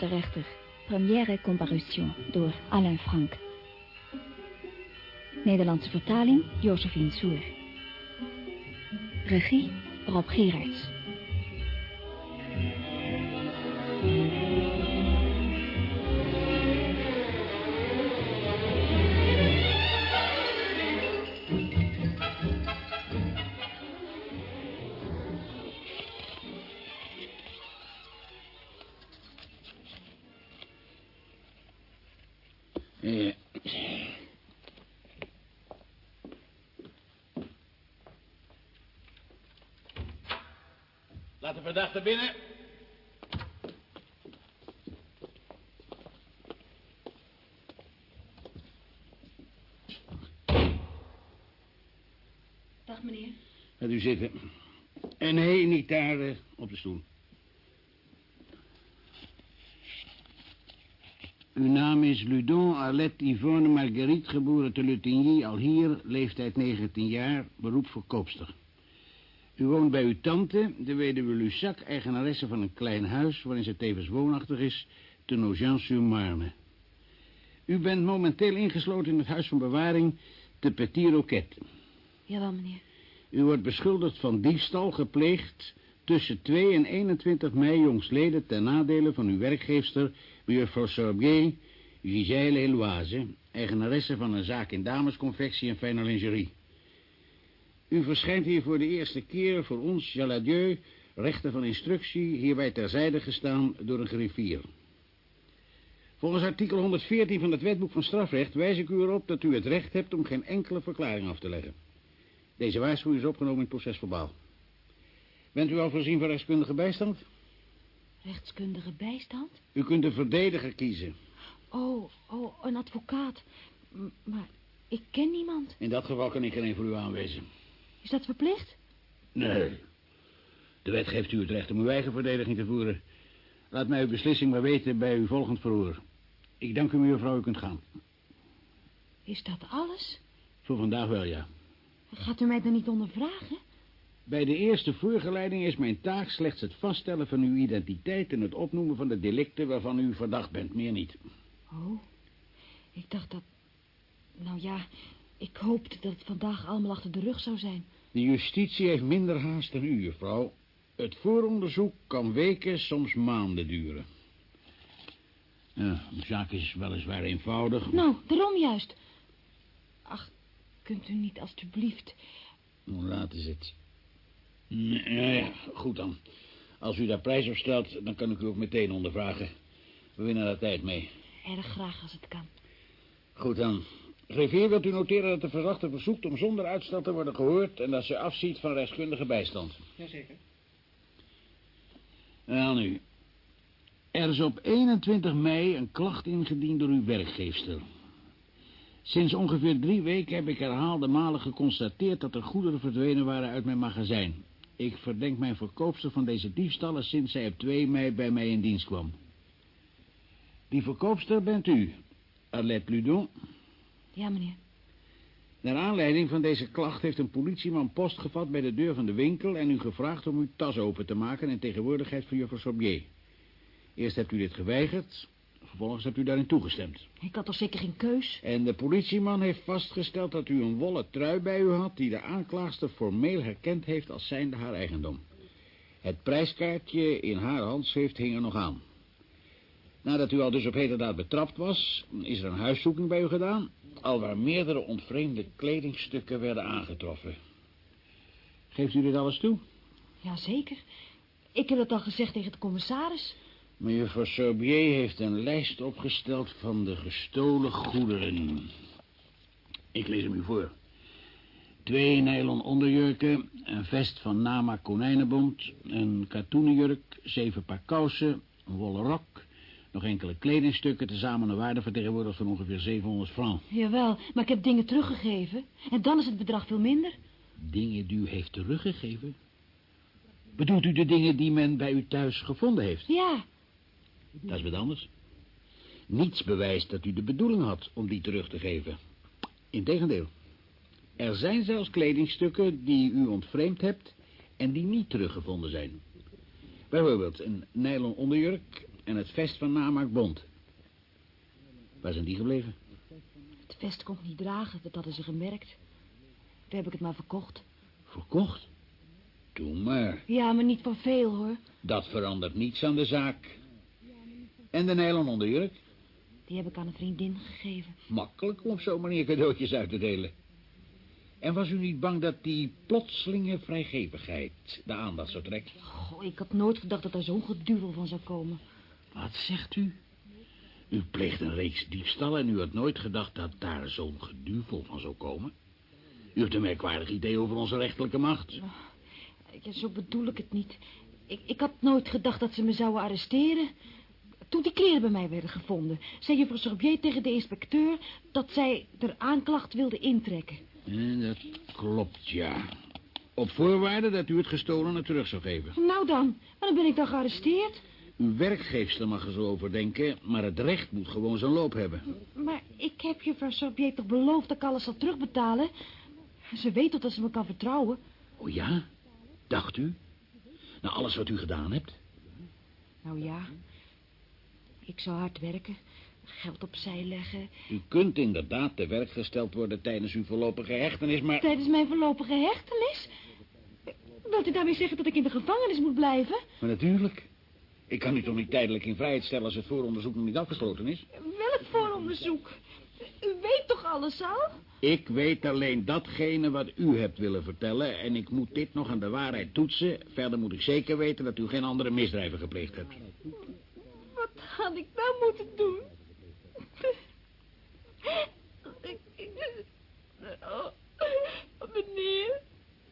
Met de rechter. Première comparution door Alain Frank. Nederlandse vertaling Josephine Soer. Regie Rob Gerards. Verdachte binnen. Dag meneer. Gaat u zitten. En nee, niet daar eh, op de stoel. Uw naam is Ludon Arlette Yvonne Marguerite, geboren te Lutigny, al hier, leeftijd 19 jaar, beroep verkoopster. U woont bij uw tante, de weduwe Lussac, eigenaresse van een klein huis... waarin ze tevens woonachtig is, te Nogent-sur-Marne. U bent momenteel ingesloten in het huis van bewaring te Petit Roquet. Jawel, meneer. U wordt beschuldigd van diefstal gepleegd tussen 2 en 21 mei jongsleden... ten nadele van uw werkgeefster, mevrouw Sorbier, Gisèle Heloise... eigenaresse van een zaak in damesconfectie en fijne lingerie. U verschijnt hier voor de eerste keer voor ons, Jaladieu, rechter van instructie, hierbij terzijde gestaan door een griffier. Volgens artikel 114 van het wetboek van strafrecht wijs ik u erop dat u het recht hebt om geen enkele verklaring af te leggen. Deze waarschuwing is opgenomen in het procesverbaal. Bent u al voorzien van rechtskundige bijstand? Rechtskundige bijstand? U kunt een verdediger kiezen. Oh, oh, een advocaat. M- maar ik ken niemand. In dat geval kan ik geen een voor u aanwijzen. Is dat verplicht? Nee. De wet geeft u het recht om uw eigen verdediging te voeren. Laat mij uw beslissing maar weten bij uw volgend verhoor. Ik dank u, mevrouw, u kunt gaan. Is dat alles? Voor vandaag wel, ja. Gaat u mij dan niet ondervragen? Bij de eerste voorgeleiding is mijn taak slechts het vaststellen van uw identiteit... en het opnoemen van de delicten waarvan u verdacht bent, meer niet. Oh, ik dacht dat... Nou ja, ik hoopte dat het vandaag allemaal achter de rug zou zijn. De justitie heeft minder haast dan u, juffrouw. Het vooronderzoek kan weken, soms maanden duren. Ja, de zaak is weliswaar eenvoudig. Nou, daarom juist. Ach, kunt u niet alstublieft... Hoe laat is het? Nee, ja, ja, goed dan. Als u daar prijs op stelt, dan kan ik u ook meteen ondervragen. We winnen daar tijd mee. Erg graag als het kan. Goed dan. Griffier, wilt u noteren dat de verdachte verzoekt om zonder uitstel te worden gehoord... en dat ze afziet van rechtskundige bijstand? Jazeker. Wel nu. Er is op 21 mei een klacht ingediend door uw werkgeefster. Sinds ongeveer drie weken heb ik herhaalde malen geconstateerd... dat er goederen verdwenen waren uit mijn magazijn. Ik verdenk mijn verkoopster van deze diefstallen... sinds zij op 2 mei bij mij in dienst kwam. Die verkoopster bent u, Arlette Ludon. Ja, meneer. Naar aanleiding van deze klacht heeft een politieman post gevat bij de deur van de winkel... en u gevraagd om uw tas open te maken in tegenwoordigheid van juffrouw Sorbier. Eerst hebt u dit geweigerd, vervolgens hebt u daarin toegestemd. Ik had toch zeker geen keus? En de politieman heeft vastgesteld dat u een wollen trui bij u had... die de aanklaagster formeel herkend heeft als zijnde haar eigendom. Het prijskaartje in haar handschrift hing er nog aan. Nadat u al dus op heterdaad betrapt was... is er een huiszoeking bij u gedaan... alwaar meerdere ontvreemde kledingstukken werden aangetroffen. Geeft u dit alles toe? Jazeker. Ik heb dat al gezegd tegen de commissaris. Mejuffrouw Sorbier heeft een lijst opgesteld van de gestolen goederen. Ik lees hem u voor. Twee nylon onderjurken, een vest van Nama konijnenbond, een katoenen jurk, zeven paar kousen, een wollen rok, nog enkele kledingstukken, tezamen een waarde vertegenwoordigd van ongeveer 700 francs. Jawel, maar ik heb dingen teruggegeven. En dan is het bedrag veel minder. Dingen die u heeft teruggegeven? Bedoelt u de dingen die men bij u thuis gevonden heeft? Ja, Dat is wat anders. Niets bewijst dat u de bedoeling had om die terug te geven. Integendeel. Er zijn zelfs kledingstukken die u ontvreemd hebt en die niet teruggevonden zijn. Bijvoorbeeld een nylon onderjurk, en het vest van Namaak Bond. Waar zijn die gebleven? Het vest kon ik niet dragen, dat hadden ze gemerkt. Toen heb ik het maar verkocht. Verkocht? Doe maar. Ja, maar niet voor veel, hoor. Dat verandert niets aan de zaak. En de nylon onderjurk? Die heb ik aan een vriendin gegeven. Makkelijk om op zo'n manier cadeautjes uit te delen. En was u niet bang dat die plotselinge vrijgevigheid de aandacht zou trekken? Goh, ik had nooit gedacht dat er zo'n geduvel van zou komen. Wat zegt u? U pleegt een reeks diefstallen en u had nooit gedacht dat daar zo'n geduvel van zou komen? U heeft een merkwaardig idee over onze rechterlijke macht. Ja, zo bedoel ik het niet. Ik, ik had nooit gedacht dat ze me zouden arresteren. Toen die kleren bij mij werden gevonden, zei juffrouw Sorbier tegen de inspecteur dat zij de aanklacht wilde intrekken. En dat klopt, ja. Op voorwaarde dat u het gestolene terug zou geven. Nou dan, waarom ben ik dan gearresteerd? Uw werkgeefster mag er zo over denken, maar het recht moet gewoon zijn loop hebben. Maar ik heb juffrouw Sorbier toch beloofd dat ik alles zal terugbetalen? Ze weet toch dat ze me kan vertrouwen? Oh ja? Dacht u? Na alles wat u gedaan hebt? Nou ja, ik zou hard werken, geld opzij leggen. U kunt inderdaad te werk gesteld worden tijdens uw voorlopige hechtenis, maar... Tijdens mijn voorlopige hechtenis? Wilt u daarmee zeggen dat ik in de gevangenis moet blijven? Maar natuurlijk. Ik kan u toch niet tijdelijk in vrijheid stellen als het vooronderzoek nog niet afgesloten is? Welk vooronderzoek? U weet toch alles al? Ik weet alleen datgene wat u hebt willen vertellen... en ik moet dit nog aan de waarheid toetsen. Verder moet ik zeker weten dat u geen andere misdrijven gepleegd hebt. Wat had ik nou moeten doen? Oh, meneer,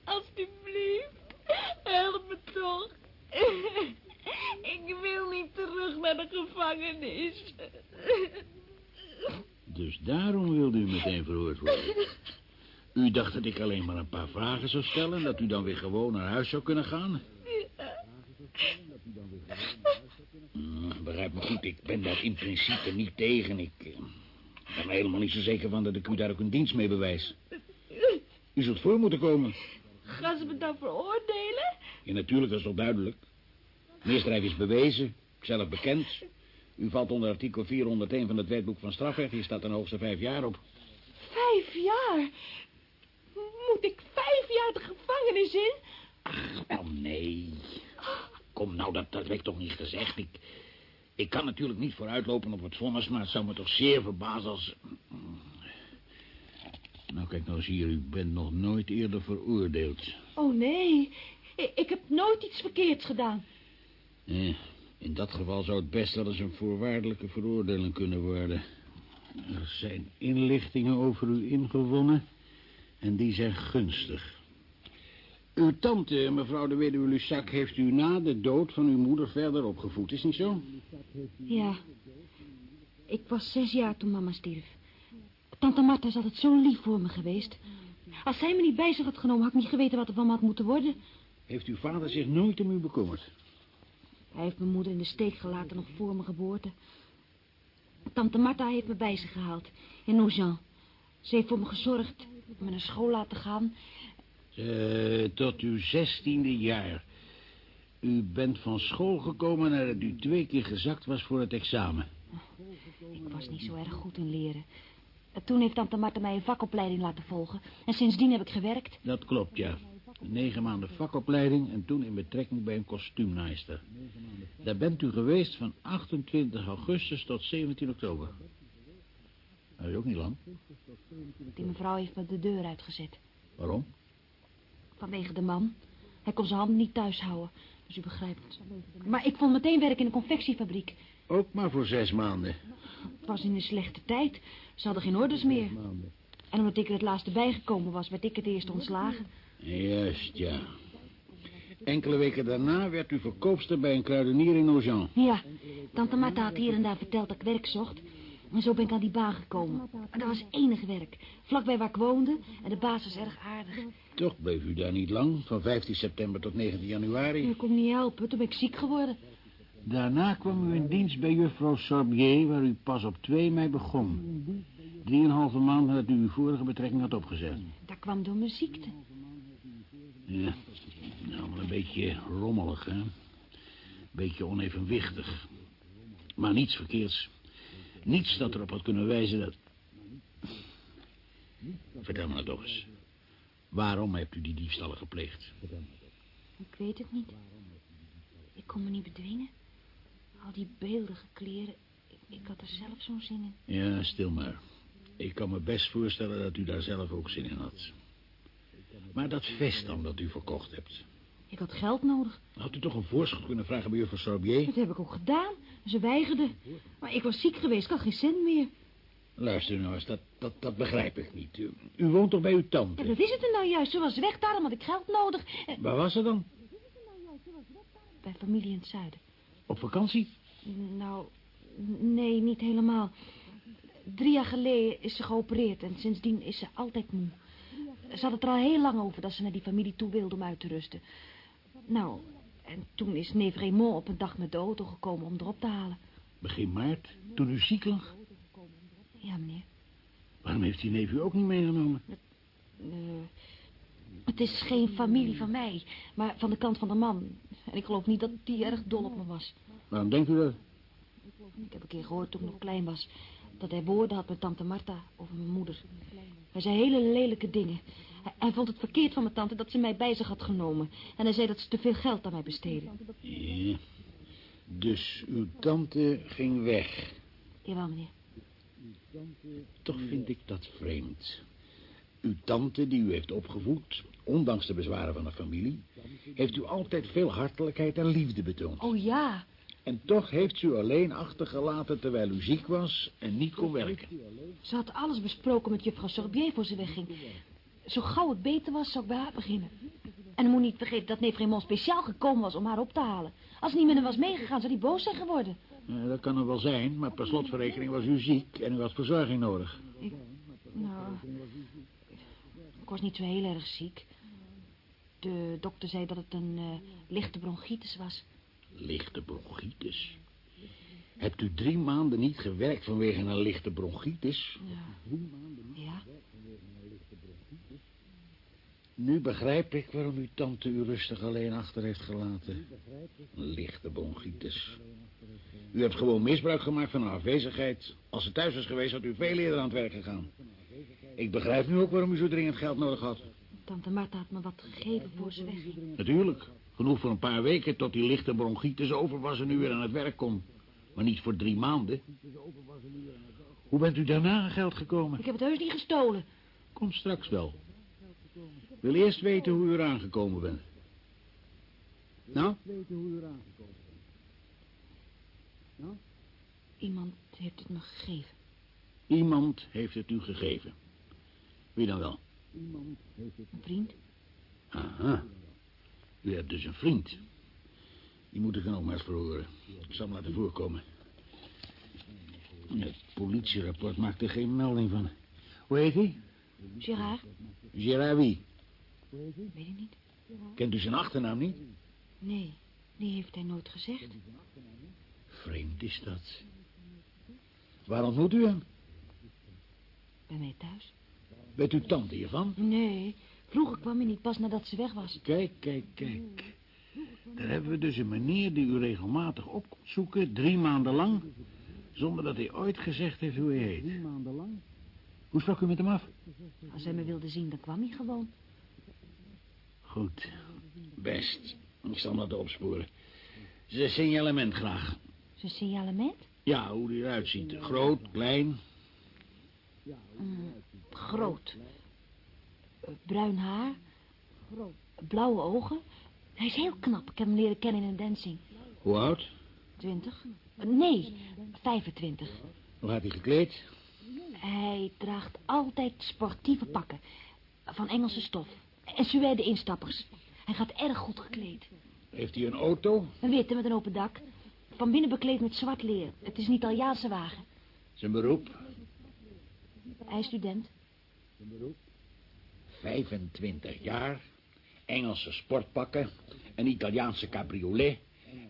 alsjeblieft, help me toch. Ik wil niet terug naar de gevangenis. Dus daarom wilde u meteen verhoord worden. U dacht dat ik alleen maar een paar vragen zou stellen... en dat u dan weer gewoon naar huis zou kunnen gaan? Hm, begrijp me goed, ik ben daar in principe niet tegen. Ik eh, ben er helemaal niet zo zeker van dat ik u daar ook een dienst mee bewijs. U zult voor moeten komen. Gaan ze me dan veroordelen? Ja, natuurlijk, dat is toch duidelijk. Misdrijf is bewezen, zelf bekend. U valt onder artikel 401 van het wetboek van strafrecht. Hier staat een hoogste vijf jaar op. Vijf jaar? Moet ik vijf jaar de gevangenis in? Ach, wel nee. Kom nou, dat, dat werd toch niet gezegd. Ik, ik kan natuurlijk niet vooruitlopen op het vonnis, maar het zou me toch zeer verbazen als... Nou, kijk nou eens hier, u bent nog nooit eerder veroordeeld. Oh, nee. Ik, ik heb nooit iets verkeerds gedaan. Eh, in dat geval zou het best wel eens een voorwaardelijke veroordeling kunnen worden. Er zijn inlichtingen over u ingewonnen en die zijn gunstig. Uw tante, mevrouw de weduwe Lussac, heeft u na de dood van uw moeder verder opgevoed, is niet zo? Ja. Ik was zes jaar toen mama stierf. Tante Martha is altijd zo lief voor me geweest. Als zij me niet bij zich had genomen, had ik niet geweten wat er van me had moeten worden. Heeft uw vader zich nooit om u bekommerd? Hij heeft mijn moeder in de steek gelaten nog voor mijn geboorte. Tante Martha heeft me bij zich gehaald, in Nogent. Ze heeft voor me gezorgd, me naar school laten gaan. Uh, tot uw zestiende jaar. U bent van school gekomen nadat u twee keer gezakt was voor het examen. Ik was niet zo erg goed in leren. Toen heeft tante Martha mij een vakopleiding laten volgen. En sindsdien heb ik gewerkt. Dat klopt, ja. Negen maanden vakopleiding en toen in betrekking bij een kostuumnaaister. Daar bent u geweest van 28 augustus tot 17 oktober. Dat is ook niet lang. Die mevrouw heeft me de deur uitgezet. Waarom? Vanwege de man. Hij kon zijn handen niet thuis houden. Dus u begrijpt het. Maar ik vond meteen werk in een confectiefabriek. Ook maar voor zes maanden. Het was in een slechte tijd. Ze hadden geen orders meer. En omdat ik er het laatste bijgekomen was, werd ik het eerst ontslagen. Juist, ja. Enkele weken daarna werd u verkoopster bij een kruidenier in Nogent. Ja, tante Martha had hier en daar verteld dat ik werk zocht. En zo ben ik aan die baan gekomen. Maar dat was enig werk. Vlakbij waar ik woonde. En de baas was erg aardig. Toch bleef u daar niet lang. Van 15 september tot 19 januari. Ik kon niet helpen. Toen ben ik ziek geworden. Daarna kwam u in dienst bij juffrouw Sorbier... waar u pas op 2 mei begon. Drieënhalve maand nadat u uw vorige betrekking had opgezet. Dat kwam door mijn ziekte. Ja, nou, maar een beetje rommelig, hè? Beetje onevenwichtig. Maar niets verkeerds. Niets dat erop had kunnen wijzen dat... Vertel me nou toch eens. Waarom hebt u die diefstallen gepleegd? Ik weet het niet. Ik kon me niet bedwingen. Al die beeldige kleren. Ik, ik had er zelf zo'n zin in. Ja, stil maar. Ik kan me best voorstellen dat u daar zelf ook zin in had. Maar dat vest dan dat u verkocht hebt... Ik had geld nodig. Had u toch een voorschot kunnen vragen bij juffrouw Sorbier? Dat heb ik ook gedaan. Ze weigerde. Maar ik was ziek geweest. Ik had geen cent meer. Luister nou eens, dat, dat, dat begrijp ik niet. U, u woont toch bij uw tante? Ja, dat is het er nou juist. Ze was weg, daarom had ik geld nodig. En... Waar was ze dan? Bij familie in het zuiden. Op vakantie? Nou, nee, niet helemaal. Drie jaar geleden is ze geopereerd en sindsdien is ze altijd moe. Ze had het er al heel lang over dat ze naar die familie toe wilde om uit te rusten. Nou, en toen is neef Raymond op een dag met de auto gekomen om erop te halen. Begin maart, toen u ziek lag? Ja, meneer. Waarom heeft die neef u ook niet meegenomen? Uh, het is geen familie van mij, maar van de kant van de man. En ik geloof niet dat die erg dol op me was. Waarom denkt u dat? Ik heb een keer gehoord toen ik nog klein was... dat hij woorden had met tante Marta over mijn moeder. Hij zei hele lelijke dingen. Hij, hij, vond het verkeerd van mijn tante dat ze mij bij zich had genomen. En hij zei dat ze te veel geld aan mij besteedde. Ja. Dus uw tante ging weg? Jawel, meneer. Toch vind ik dat vreemd. Uw tante, die u heeft opgevoed, ondanks de bezwaren van de familie... heeft u altijd veel hartelijkheid en liefde betoond. Oh ja. En toch heeft ze u alleen achtergelaten terwijl u ziek was en niet kon werken. Ze had alles besproken met juffrouw Sorbier voor ze wegging. Zo gauw het beter was, zou ik bij haar beginnen. En moet niet vergeten dat neef Raymond speciaal gekomen was om haar op te halen. Als met hem was meegegaan, zou hij boos zijn geworden. Ja, dat kan er wel zijn, maar per slotverrekening was u ziek en u had verzorging nodig. Ik, nou, ik was niet zo heel erg ziek. De dokter zei dat het een uh, lichte bronchitis was. Lichte bronchitis? Hebt u drie maanden niet gewerkt vanwege een lichte bronchitis? Ja. Ja. Nu begrijp ik waarom uw tante u rustig alleen achter heeft gelaten. Een lichte bronchitis. U hebt gewoon misbruik gemaakt van haar afwezigheid. Als ze thuis was geweest, had u veel eerder aan het werk gegaan. Ik begrijp nu ook waarom u zo dringend geld nodig had. Tante Marta had me wat gegeven voor ze wegging. Natuurlijk. Genoeg voor een paar weken tot die lichte bronchitis over was en u weer aan het werk kon. Maar niet voor drie maanden. Hoe bent u daarna aan geld gekomen? Ik heb het heus niet gestolen. Komt straks wel. Ik wil eerst weten hoe u eraan gekomen bent. Nou? Nou? Iemand heeft het me gegeven. Iemand heeft het u gegeven. Wie dan wel? Iemand heeft het... Een vriend. Aha. U hebt dus een vriend. Die moet ik dan ook maar eens verhoren. Ik zal hem laten voorkomen. Het politierapport maakt er geen melding van. Hoe heet hij? Gerard. Gerard wie? Weet ik niet. Kent u zijn achternaam niet? Nee, die heeft hij nooit gezegd. Vreemd is dat. Waar ontmoet u hem? Bij mij thuis. Weet uw tante hiervan? Nee, vroeger kwam hij niet, pas nadat ze weg was. Kijk, kijk, kijk. Daar hebben we dus een meneer die u regelmatig op komt zoeken, drie maanden lang... zonder dat hij ooit gezegd heeft hoe hij heet. Drie maanden lang? Hoe sprak u met hem af? Als hij me wilde zien, dan kwam hij gewoon. Goed, best. Ik zal laten opsporen. Zijn signalement graag. Zijn signalement? Ja, hoe hij eruit ziet. Groot, klein. Mm, groot. Bruin haar. Blauwe ogen. Hij is heel knap. Ik heb hem leren kennen in een dancing. Hoe oud? Twintig. Nee, 25. Hoe gaat hij gekleed? Hij draagt altijd sportieve pakken. Van Engelse stof. En suède instappers. Hij gaat erg goed gekleed. Heeft hij een auto? Een witte met een open dak. Van binnen bekleed met zwart leer. Het is een Italiaanse wagen. Zijn beroep? Hij is student. Zijn beroep? 25 jaar. Engelse sportpakken. Een Italiaanse cabriolet.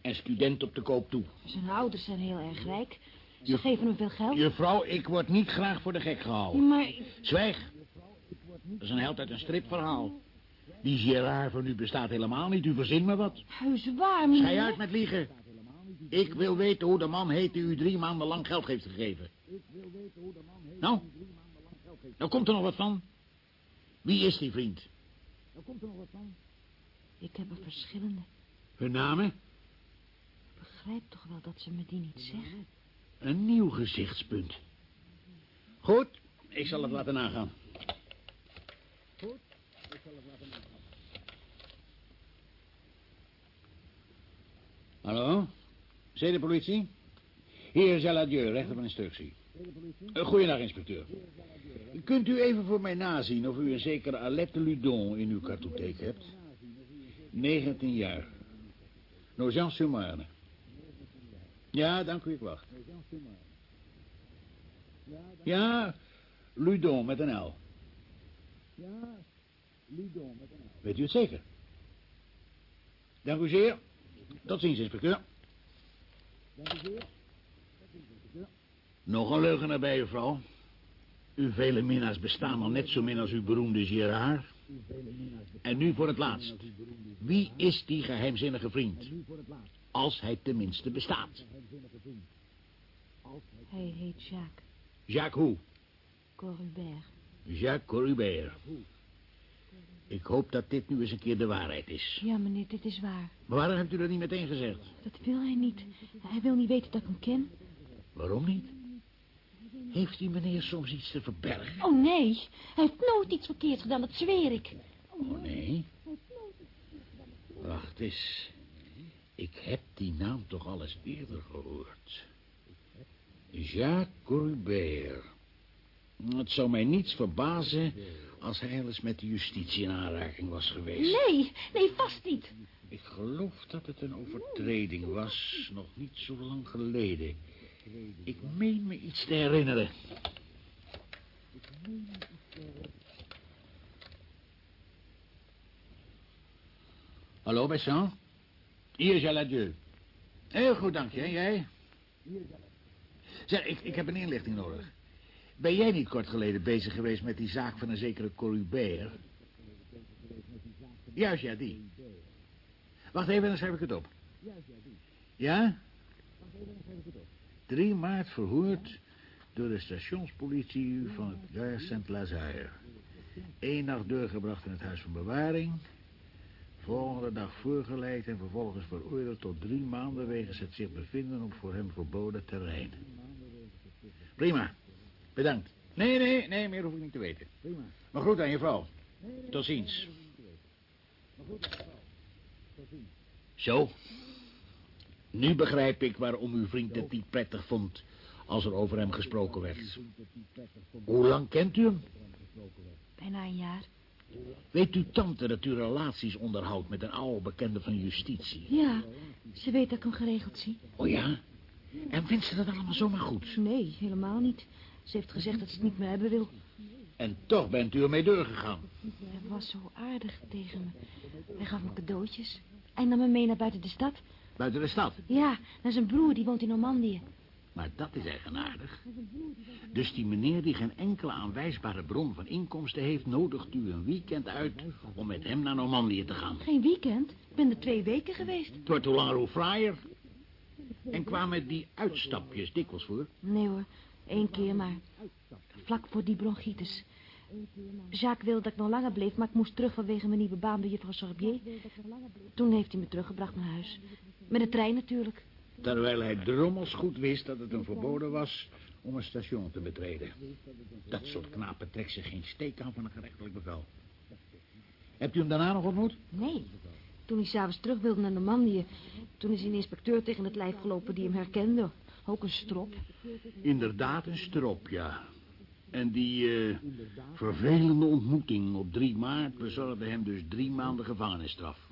En student op de koop toe. Zijn ouders zijn heel erg rijk. Ze geven hem veel geld. Juffrouw, ik word niet graag voor de gek gehouden. Maar... Zwijg. Dat is een held uit een stripverhaal. Die Gerard van u bestaat helemaal niet. U verzint me wat. Heus waar, meneer. Schij uit met liegen. Ik wil weten hoe de man heet die u drie maanden lang geld heeft gegeven. Nou? Nou komt er nog wat van. Wie is die vriend? Ik heb er verschillende. Hun namen? Ik begrijp toch wel dat ze me die niet zeggen. Een nieuw gezichtspunt. Goed, ik zal het laten nagaan. Hallo? Zedenpolitie? Hier is Aladieu, rechter van instructie. Uh, goeiedag, inspecteur. Kunt u even voor mij nazien of u een zekere Alette Ludon in uw kartotheek hebt? 19 jaar. Nogent-sur-Marne. Ja, dank u, ik wacht. Ja, Ludon met een L. Ja, Ludon met een L. Weet u het zeker? Dank u zeer. Tot ziens, inspecteur. Dank u zeer. Nog een leugenaar bij, mevrouw. Uw vele minnaars bestaan al net zo min als uw beroemde Gerard. En nu voor het laatst. Wie is die geheimzinnige vriend? Als hij tenminste bestaat. Hij heet Jacques Jacques hoe? Corubert. Jacques Corubert. Ik hoop dat dit nu eens een keer de waarheid is. Ja, meneer, dit is waar. Maar waarom hebt u dat niet meteen gezegd? Dat wil hij niet. Hij wil niet weten dat ik hem ken. Waarom niet? Heeft die meneer soms iets te verbergen? Oh, nee. Hij heeft nooit iets verkeerds gedaan, dat zweer ik. Oh, nee? Wacht eens. Ik heb die naam toch al eens eerder gehoord. Jacques Corubert. Het zou mij niets verbazen als hij eens met de justitie in aanraking was geweest. Nee, nee, vast niet. Ik geloof dat het een overtreding was, nog niet zo lang geleden. Ik meen me iets te herinneren. Hallo, Besson? Hier is Aladieu. Heel goed, dank je. En jij? Zeg, ik, ik heb een inlichting nodig. Ben jij niet kort geleden bezig geweest met die zaak van een zekere Corubert? Juist, ja, die. Wacht even, dan schrijf ik het op. Ja? 3 maart verhoord door de stationspolitie van het Gare Saint-Lazare. Eén nacht doorgebracht in het huis van bewaring. Volgende dag voorgeleid en vervolgens veroordeeld tot drie maanden... wegens het zich bevinden op voor hem verboden terrein. Prima. Bedankt. Nee, nee, nee, meer hoef ik niet te weten. Prima. Maar goed aan je vrouw. Tot ziens. Zo. Nu begrijp ik waarom uw vriend het niet prettig vond als er over hem gesproken werd. Hoe lang kent u hem? Bijna een jaar. Weet uw tante dat u relaties onderhoudt met een oude bekende van justitie? Ja, ze weet dat ik hem geregeld zie. Oh ja? En vindt ze dat allemaal zomaar goed? Nee, helemaal niet. Ze heeft gezegd dat ze het niet meer hebben wil. En toch bent u ermee doorgegaan. Hij was zo aardig tegen me. Hij gaf me cadeautjes. Hij nam me mee naar buiten de stad. Buiten de stad? Ja, naar zijn broer, die woont in Normandië. Maar dat is eigenaardig. Dus die meneer die geen enkele aanwijsbare bron van inkomsten heeft... nodigt u een weekend uit om met hem naar Normandië te gaan. Geen weekend. Ik ben er twee weken geweest. Het wordt hoe langer hoe fraaier. En kwamen die uitstapjes dikwijls voor? Nee hoor, één keer maar. Vlak voor die bronchitis. Jacques wilde dat ik nog langer bleef, maar ik moest terug vanwege mijn nieuwe baan bij juffrouw Sorbier. Toen heeft hij me teruggebracht naar huis. Met de trein natuurlijk. Terwijl hij drommels goed wist dat het hem verboden was om een station te betreden. Dat soort knapen trekt zich geen steek aan van een gerechtelijk bevel. Hebt u hem daarna nog ontmoet? Nee. Toen hij s'avonds terug wilde naar Normandië... toen is een inspecteur tegen het lijf gelopen die hem herkende. Ook een strop. Inderdaad een strop, ja. En die eh, vervelende ontmoeting op 3 maart bezorgde hem dus drie maanden gevangenisstraf.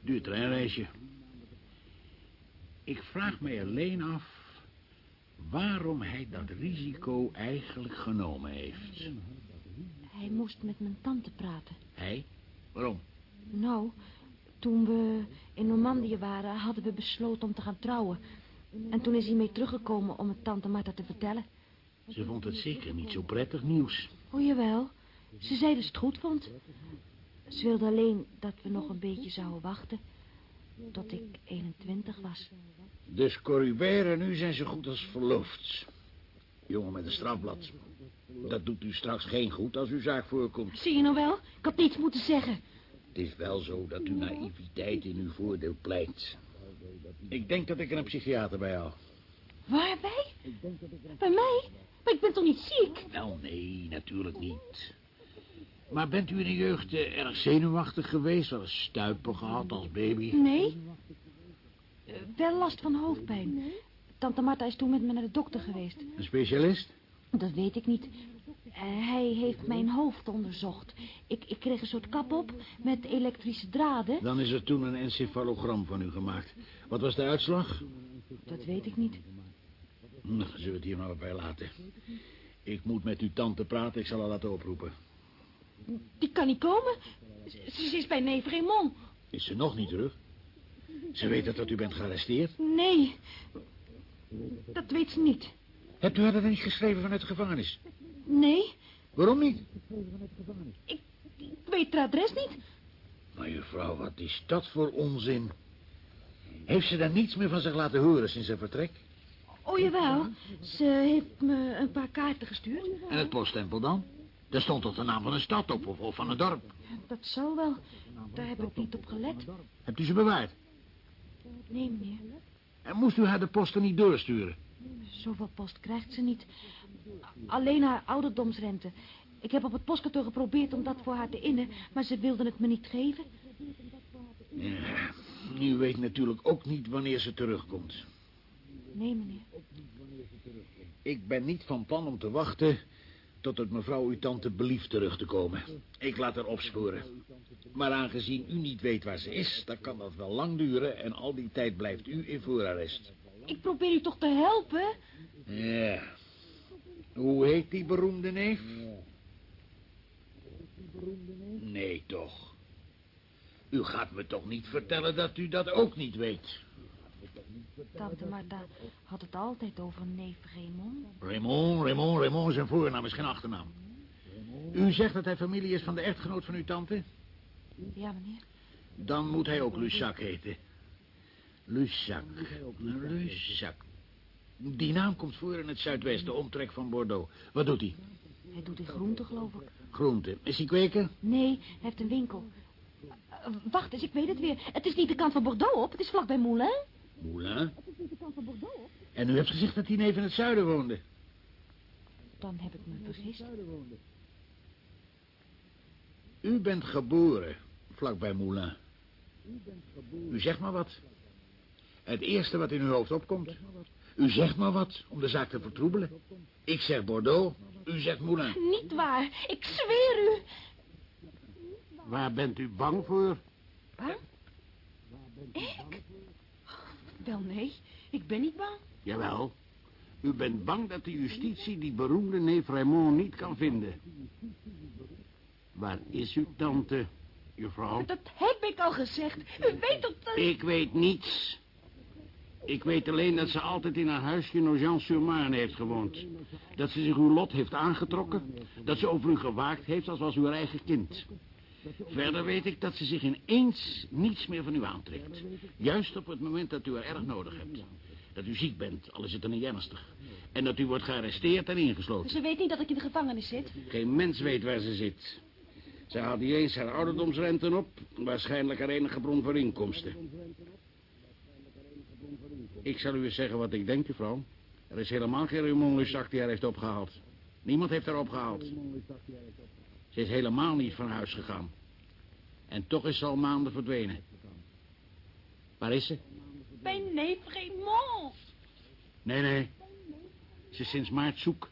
Duur treinreisje. Ik vraag mij alleen af waarom hij dat risico eigenlijk genomen heeft. Hij moest met mijn tante praten. Hij? Waarom? Nou, toen we in Normandië waren, hadden we besloten om te gaan trouwen. En toen is hij mee teruggekomen om het tante Martha te vertellen. Ze vond het zeker niet zo prettig nieuws. O, jawel. Ze zei dat ze het goed vond. Ze wilde alleen dat we nog een beetje zouden wachten. Tot ik 21 was. Dus Corubert en u zijn zo goed als verloofd. Jongen met een strafblad. Dat doet u straks geen goed als uw zaak voorkomt. Zie je nou wel? Ik had niets moeten zeggen. Het is wel zo dat uw naïviteit in uw voordeel pleit. Ik denk dat ik er een psychiater bij haal. Waarbij? Bij mij? Maar ik ben toch niet ziek? Wel, nee, natuurlijk niet. Maar bent u in de jeugd eh, erg zenuwachtig geweest? Wel eens stuipen gehad als baby? Nee. Eh, wel last van hoofdpijn. Tante Marta is toen met me naar de dokter geweest. Een specialist? Dat weet ik niet. Eh, hij heeft mijn hoofd onderzocht. Ik, ik kreeg een soort kap op met elektrische draden. Dan is er toen een encefalogram van u gemaakt. Wat was de uitslag? Dat weet ik niet. Nou, zullen we het hier maar bij laten. Ik moet met uw tante praten, ik zal haar laten oproepen. Die kan niet komen. Ze, ze is bij neef Raymond. Is ze nog niet terug? Ze weet dat, dat u bent gearresteerd? Nee. Dat weet ze niet. Hebt u haar dat niet geschreven vanuit de gevangenis? Nee. Waarom niet? Ik, ik weet haar adres niet. Maar juffrouw, wat is dat voor onzin? Heeft ze dan niets meer van zich laten horen sinds haar vertrek? Oh, jawel. Ze heeft me een paar kaarten gestuurd. En het poststempel dan? Daar stond toch de naam van een stad op of, van een dorp? Dat zal wel. Daar heb ik niet op gelet. Hebt u ze bewaard? Nee, meneer. En moest u haar de posten niet doorsturen? Zoveel post krijgt ze niet. Alleen haar ouderdomsrente. Ik heb op het postkantoor geprobeerd om dat voor haar te innen, maar ze wilden het me niet geven. Ja, u weet natuurlijk ook niet wanneer ze terugkomt. Nee, meneer. Ik ben niet van plan om te wachten tot het mevrouw uw tante belieft terug te komen. Ik laat haar opsporen. Maar aangezien u niet weet waar ze is, dan kan dat wel lang duren... en al die tijd blijft u in voorarrest. Ik probeer u toch te helpen? Ja. Hoe heet die beroemde neef? Nee, toch. U gaat me toch niet vertellen dat u dat ook niet weet? Tante Marta had het altijd over neef Raymond. Raymond, Raymond, Raymond is een voornaam, is geen achternaam. U zegt dat hij familie is van de echtgenoot van uw tante? Ja, meneer. Dan moet hij ook Lussac heten. Lussac. Lussac. Die naam komt voor in het zuidwesten, omtrek van Bordeaux. Wat doet hij? Hij doet in groente, geloof ik. Groente. Is hij kweker? Nee, hij heeft een winkel. Uh, wacht eens, ik weet het weer. Het is niet de kant van Bordeaux op, het is vlakbij Moulin. Moulin? Het is niet de kant van Bordeaux. En u hebt gezegd dat hij neef in het zuiden woonde? Dan heb ik me vergist. U bent geboren, vlakbij Moulin. U zegt maar wat. Het eerste wat in uw hoofd opkomt. U zegt maar wat, om de zaak te vertroebelen. Ik zeg Bordeaux, u zegt Moulin. Niet waar, ik zweer u. Waar bent u bang voor? Bang? Ik? Wel, nee, ik ben niet bang. Jawel. U bent bang dat de justitie die beroemde neef Raymond niet kan vinden. Waar is uw tante, juffrouw? Dat heb ik al gezegd. U weet toch dat... Ik weet niets. Ik weet alleen dat ze altijd in haar huisje in Nogent-sur-Marne heeft gewoond. Dat ze zich uw lot heeft aangetrokken. Dat ze over u gewaakt heeft als was uw eigen kind. Verder weet ik dat ze zich ineens niets meer van u aantrekt. Juist op het moment dat u haar erg nodig hebt. Dat u ziek bent, al is het dan niet ernstig. En dat u wordt gearresteerd en ingesloten. Ze weet niet dat ik in de gevangenis zit. Geen mens weet waar ze zit. Ze haalt niet eens haar ouderdomsrente op. Waarschijnlijk haar enige bron voor inkomsten. Ik zal u eens zeggen wat ik denk, juffrouw. Er is helemaal geen Raymond Lussac die haar heeft opgehaald. Niemand heeft haar opgehaald. Ze is helemaal niet van huis gegaan. En toch is ze al maanden verdwenen. Waar is ze? Bij neef Raymond. Nee, nee. Ze is sinds maart zoek.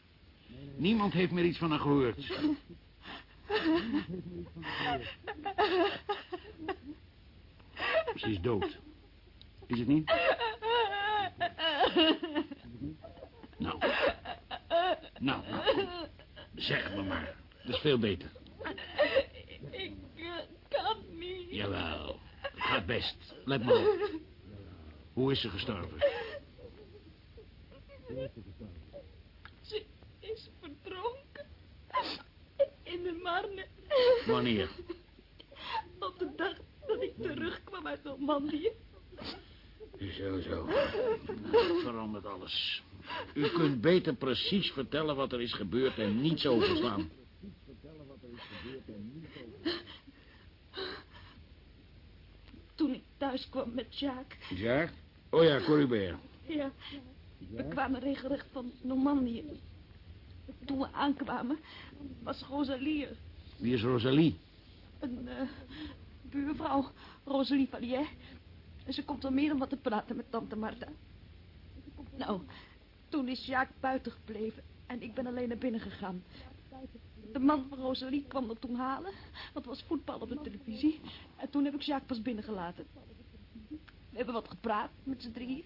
Niemand heeft meer iets van haar gehoord. Ze is dood. Is het niet? Nou. Nou, nou. Zeg me maar. Dat is veel beter. Ik eh, kan niet. Jawel. Het gaat best. Let maar op. Hoe is ze gestorven? Ze is verdronken. In de Marne. Wanneer? Op de dag dat ik terugkwam uit Normandië. Zo, zo. Dat verandert alles. U kunt beter precies vertellen wat er is gebeurd en niets overslaan. Toen ik thuis kwam met Jacques. Jacques? Oh ja, Corubert. Ja, we kwamen regelrecht van Normandië. Toen we aankwamen, was Rosalie er. Wie is Rosalie? Een eh, buurvrouw, Rosalie Valier. En ze komt al meer om wat te praten met tante Martha. Nou, toen is Jacques buiten gebleven en ik ben alleen naar binnen gegaan. De man van Rosalie kwam er toen halen, want er was voetbal op de televisie. En toen heb ik Jacques pas binnengelaten. We hebben wat gepraat met z'n drieën.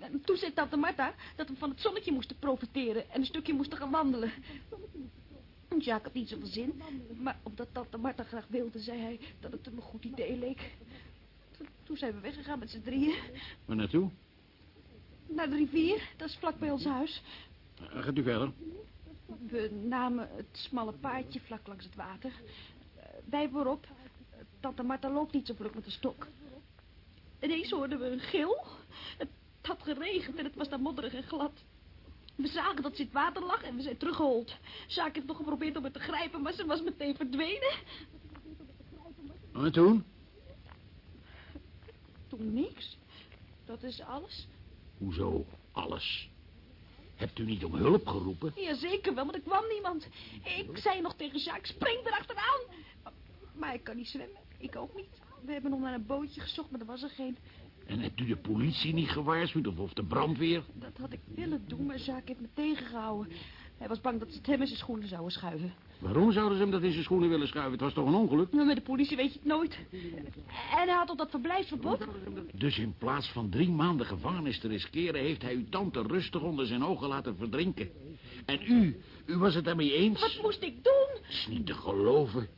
En toen zei tante Martha dat we van het zonnetje moesten profiteren en een stukje moesten gaan wandelen. Jacques had niet zoveel zin, maar omdat tante Martha graag wilde, zei hij dat het hem een goed idee leek. Toen, zijn we weggegaan met z'n drieën. Waar naartoe? Naar de rivier, dat is vlak bij ons huis. Uh, gaat u verder? We namen het smalle paadje vlak langs het water. Uh, wij voorop. Tante Martha loopt niet zo vlug met de stok. Ineens hoorden we een gil. Het had geregend en het was daar modderig en glad. We zagen dat ze in het water lag en we zijn teruggehold. Sjaak heeft nog geprobeerd om het te grijpen, maar ze was meteen verdwenen. En toen? Toen niks. Dat is alles. Hoezo alles? Hebt u niet om hulp geroepen? Jazeker wel, want er kwam niemand. Ik zei nog tegen Jacques, spring erachteraan. Maar ik kan niet zwemmen. Ik ook niet. We hebben nog naar een bootje gezocht, maar er was er geen. En hebt u de politie niet gewaarschuwd of, of de brandweer? Dat had ik willen doen, maar Jacques heeft me tegengehouden. Hij was bang dat ze het hem in zijn schoenen zouden schuiven. Waarom zouden ze hem dat in zijn schoenen willen schuiven? Het was toch een ongeluk? Maar met de politie weet je het nooit. En hij had toch dat verblijfsverbod? Dus in plaats van drie maanden gevangenis te riskeren... heeft hij uw tante rustig onder zijn ogen laten verdrinken. En u, u was het daarmee eens? Wat moest ik doen? Het is niet te geloven.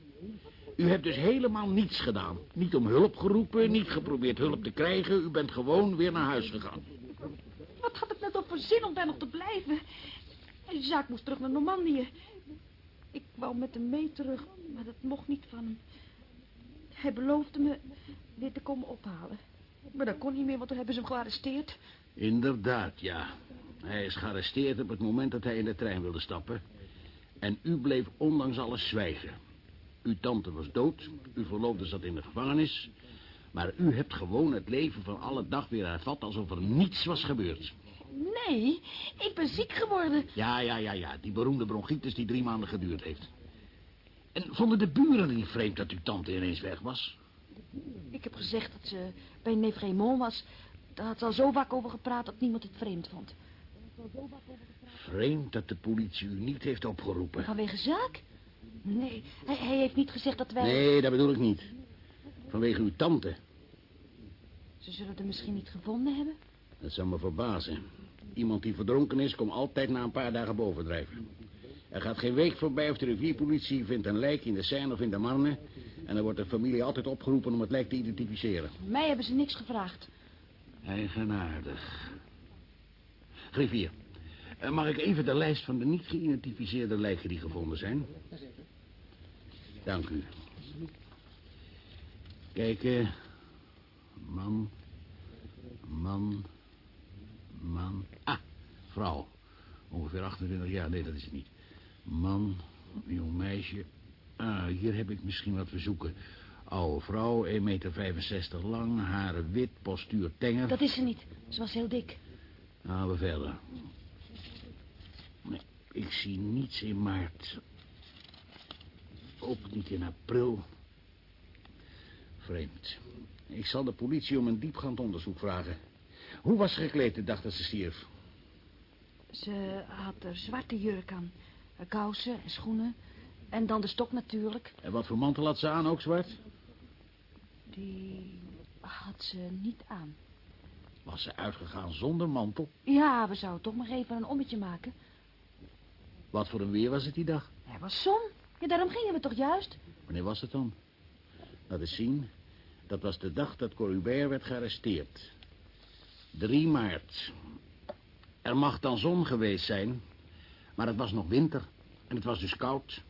U hebt dus helemaal niets gedaan. Niet om hulp geroepen, niet geprobeerd hulp te krijgen. U bent gewoon weer naar huis gegaan. Wat had ik nou toch voor zin om daar nog te blijven? En Jacques moest terug naar Normandië. Ik wou met hem mee terug, maar dat mocht niet van hem. Hij beloofde me weer te komen ophalen. Maar dat kon niet meer, want toen hebben ze hem gearresteerd. Inderdaad, ja. Hij is gearresteerd op het moment dat hij in de trein wilde stappen. En u bleef ondanks alles zwijgen. Uw tante was dood, uw verloofde zat in de gevangenis... maar u hebt gewoon het leven van alle dag weer hervat... alsof er niets was gebeurd. Nee, ik ben ziek geworden. Ja, ja, ja, ja. Die beroemde bronchitis die drie maanden geduurd heeft. En vonden de buren niet vreemd dat uw tante ineens weg was? Ik heb gezegd dat ze bij neef Raymond was. Daar had ze al zo vaak over gepraat dat niemand het vreemd vond. Vreemd dat de politie u niet heeft opgeroepen. Vanwege zaak? Nee, hij, hij heeft niet gezegd dat wij... Nee, dat bedoel ik niet. Vanwege uw tante. Ze zullen er misschien niet gevonden hebben. Dat zou me verbazen. Iemand die verdronken is, komt altijd na een paar dagen bovendrijven. Er gaat geen week voorbij of de rivierpolitie vindt een lijk in de Seine of in de Marne... en dan wordt de familie altijd opgeroepen om het lijk te identificeren. Mij hebben ze niks gevraagd. Eigenaardig. Griffier, eh, mag ik even de lijst van de niet geïdentificeerde lijken die gevonden zijn? Dank u. Kijken. Man. Man. Man. Ah, vrouw. Ongeveer 28 jaar. Nee, dat is het niet. Man. Jong meisje. Ah, hier heb ik misschien wat verzoeken. Oude vrouw, 1,65 meter lang, haren wit, postuur tenger. Dat is ze niet. Ze was heel dik. Gaan we verder. Nee, ik zie niets in maart. Ook niet in april. Vreemd. Ik zal de politie om een diepgaand onderzoek vragen. Hoe was ze gekleed de dag dat ze stierf? Ze had een zwarte jurk aan. Kousen en schoenen. En dan de stok natuurlijk. En wat voor mantel had ze aan, ook zwart? Die had ze niet aan. Was ze uitgegaan zonder mantel? Ja, we zouden toch maar even een ommetje maken. Wat voor een weer was het die dag? Er was zon. Ja, daarom gingen we toch juist? Wanneer was het dan? Laat eens zien. Dat was de dag dat Corubert werd gearresteerd. 3 maart. Er mag dan zon geweest zijn, maar het was nog winter. En het was dus koud.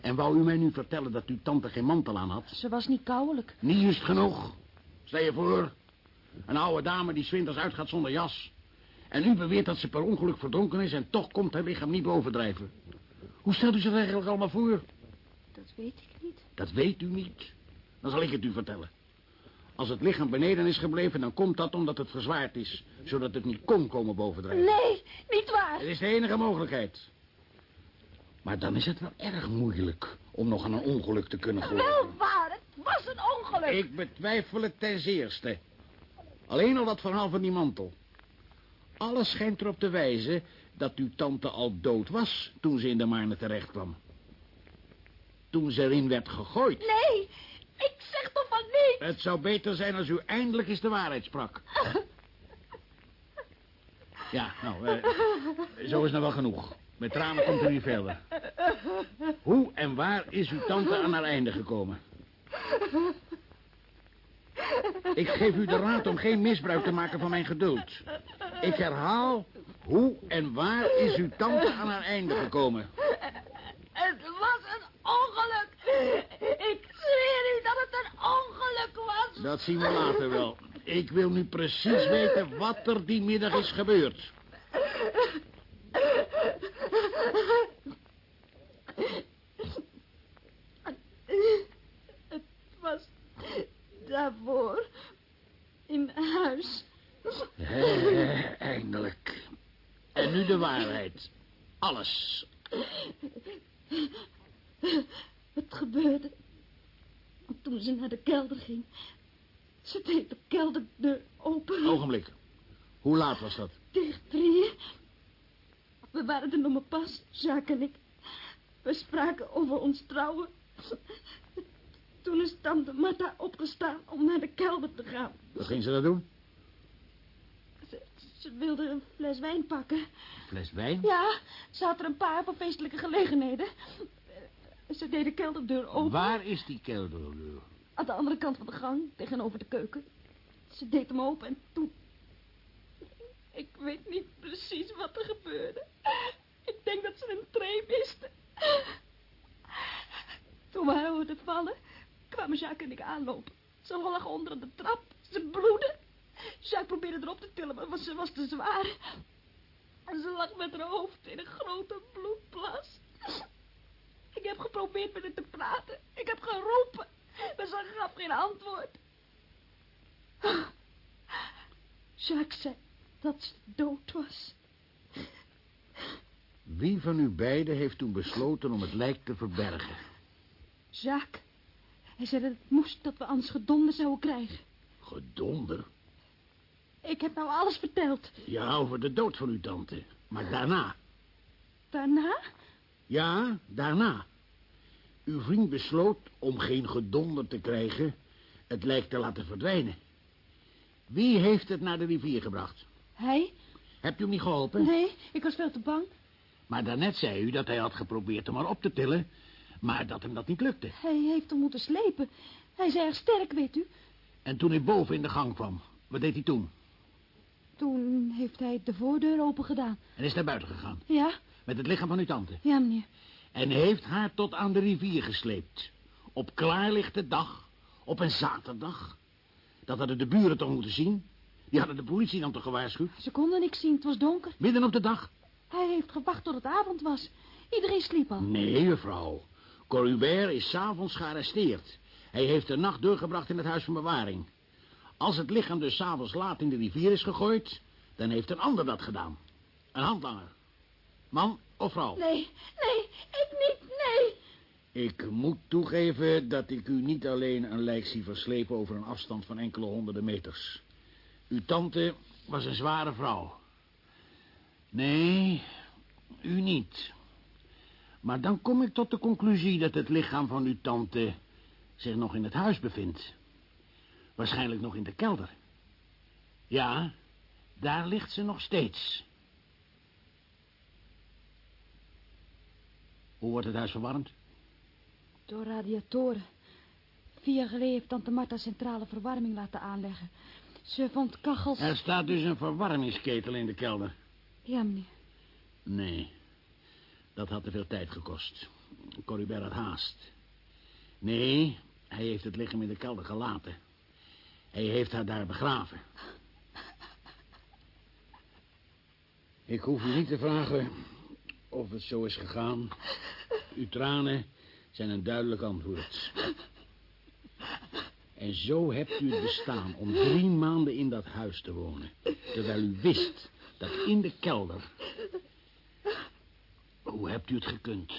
En wou u mij nu vertellen dat uw tante geen mantel aan had? Ze was niet kouwelijk. Niet juist genoeg. Stel je voor, een oude dame die zwinters uitgaat zonder jas. En u beweert dat ze per ongeluk verdronken is en toch komt haar lichaam niet bovendrijven. Hoe stelt u zich eigenlijk allemaal voor? Dat weet ik niet. Dat weet u niet. Dan zal ik het u vertellen. Als het lichaam beneden is gebleven, dan komt dat omdat het verzwaard is. Zodat het niet kon komen bovendrijven. Nee, niet waar. Het is de enige mogelijkheid. Maar dan is het wel erg moeilijk om nog aan een ongeluk te kunnen geloven. Wel waar, het was een ongeluk. Ik betwijfel het ten zeerste. Alleen al dat verhaal van die mantel. Alles schijnt erop te wijzen dat uw tante al dood was toen ze in de Marne terecht kwam. Toen ze erin werd gegooid. Nee, ik zeg toch van niet. Het zou beter zijn als u eindelijk eens de waarheid sprak. Ja, nou, eh, zo is nou wel genoeg. Met tranen komt u niet verder. Hoe en waar is uw tante aan haar einde gekomen? Ik geef u de raad om geen misbruik te maken van mijn geduld. Ik herhaal, hoe en waar is uw tante aan haar einde gekomen? Het was een ongeluk. Ik zweer u dat het een ongeluk was. Dat zien we later wel. Ik wil nu precies weten wat er die middag is gebeurd. Het was daarvoor in huis. Eh, eindelijk. De waarheid. Alles. Het gebeurde toen ze naar de kelder ging. Ze deed de kelderdeur open. Ogenblik. Hoe laat was dat? Tegen drieën. We waren er nog maar pas, Jacques en ik. We spraken over ons trouwen. Toen is tante Martha opgestaan om naar de kelder te gaan. Wat ging ze dat doen? Ze, wilde een fles wijn pakken. Een fles wijn? Ja, ze had er een paar voor feestelijke gelegenheden. Ze deed de kelderdeur open. Waar is die kelderdeur? Aan de andere kant van de gang, tegenover de keuken. Ze deed hem open en toen... Ik weet niet precies wat er gebeurde. Ik denk dat ze een tree miste. Toen we haar hoorden vallen, kwamen Jacques en ik aanlopen. Ze lag onder de trap. Ze bloedde. Jacques probeerde erop te tillen, maar ze was te zwaar. En ze lag met haar hoofd in een grote bloedplas. Ik heb geprobeerd met haar te praten. Ik heb geroepen. Maar ze gaf geen antwoord. Jacques zei dat ze dood was. Wie van u beiden heeft toen besloten om het lijk te verbergen? Jacques. Hij zei dat het moest dat we anders gedonder zouden krijgen. Gedonder? Ik heb nou alles verteld. Ja, over de dood van uw tante. Maar daarna? Daarna? Ja, daarna. Uw vriend besloot om geen gedonder te krijgen... het lijk te laten verdwijnen. Wie heeft het naar de rivier gebracht? Hij? Hebt u hem niet geholpen? Nee, ik was veel te bang. Maar daarnet zei u dat hij had geprobeerd hem maar op te tillen... maar dat hem dat niet lukte. Hij heeft hem moeten slepen. Hij is erg sterk, weet u. En toen hij boven in de gang kwam, wat deed hij toen? Toen heeft hij de voordeur open gedaan. En is naar buiten gegaan, Ja? met het lichaam van uw tante. Ja, meneer. En heeft haar tot aan de rivier gesleept. Op klaarlichte dag, op een zaterdag. Dat hadden de buren toch moeten zien? Die hadden de politie dan toch gewaarschuwd? Ze konden niks zien, het was donker. Midden op de dag? Hij heeft gewacht tot het avond was. Iedereen sliep al. Nee, juffrouw. Corubert is s'avonds gearresteerd. Hij heeft de nacht doorgebracht in het huis van bewaring. Als het lichaam dus s'avonds laat in de rivier is gegooid... dan heeft een ander dat gedaan. Een handlanger. Man of vrouw? Nee, nee, ik niet, nee. Ik moet toegeven dat ik u niet alleen een lijk zie verslepen over een afstand van enkele honderden meters. Uw tante was een zware vrouw. Nee, u niet. Maar dan kom ik tot de conclusie dat het lichaam van uw tante zich nog in het huis bevindt. Waarschijnlijk nog in de kelder. Ja, daar ligt ze nog steeds. Hoe wordt het huis verwarmd? Door radiatoren. Vier jaar geleden heeft tante Marta centrale verwarming laten aanleggen. Ze vond kachels... Er staat dus een verwarmingsketel in de kelder. Ja, meneer. Nee, dat had te veel tijd gekost. Corubert had haast. Nee, hij heeft het lichaam in de kelder gelaten. Hij heeft haar daar begraven. Ik hoef u niet te vragen of het zo is gegaan. Uw tranen zijn een duidelijk antwoord. En zo hebt u het bestaan om drie maanden in dat huis te wonen. Terwijl u wist dat in de kelder... Hoe hebt u het gekund?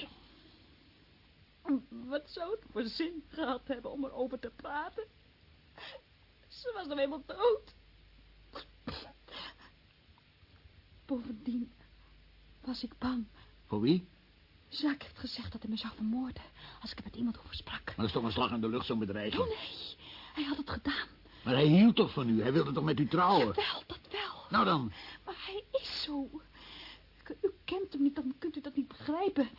Wat zou het voor zin gehad hebben om erover te praten? Ze was nog helemaal dood. Bovendien was ik bang. Voor wie? Jacques heeft gezegd dat hij me zou vermoorden als ik er met iemand over sprak. Maar dat is toch een slag in de lucht, zo'n bedreiging? Oh nee, hij had het gedaan. Maar hij hield toch van u? Hij wilde toch met u trouwen? Wel, dat wel. Nou dan, Maar hij is zo. U- U kent hem niet, dan kunt u dat niet begrijpen.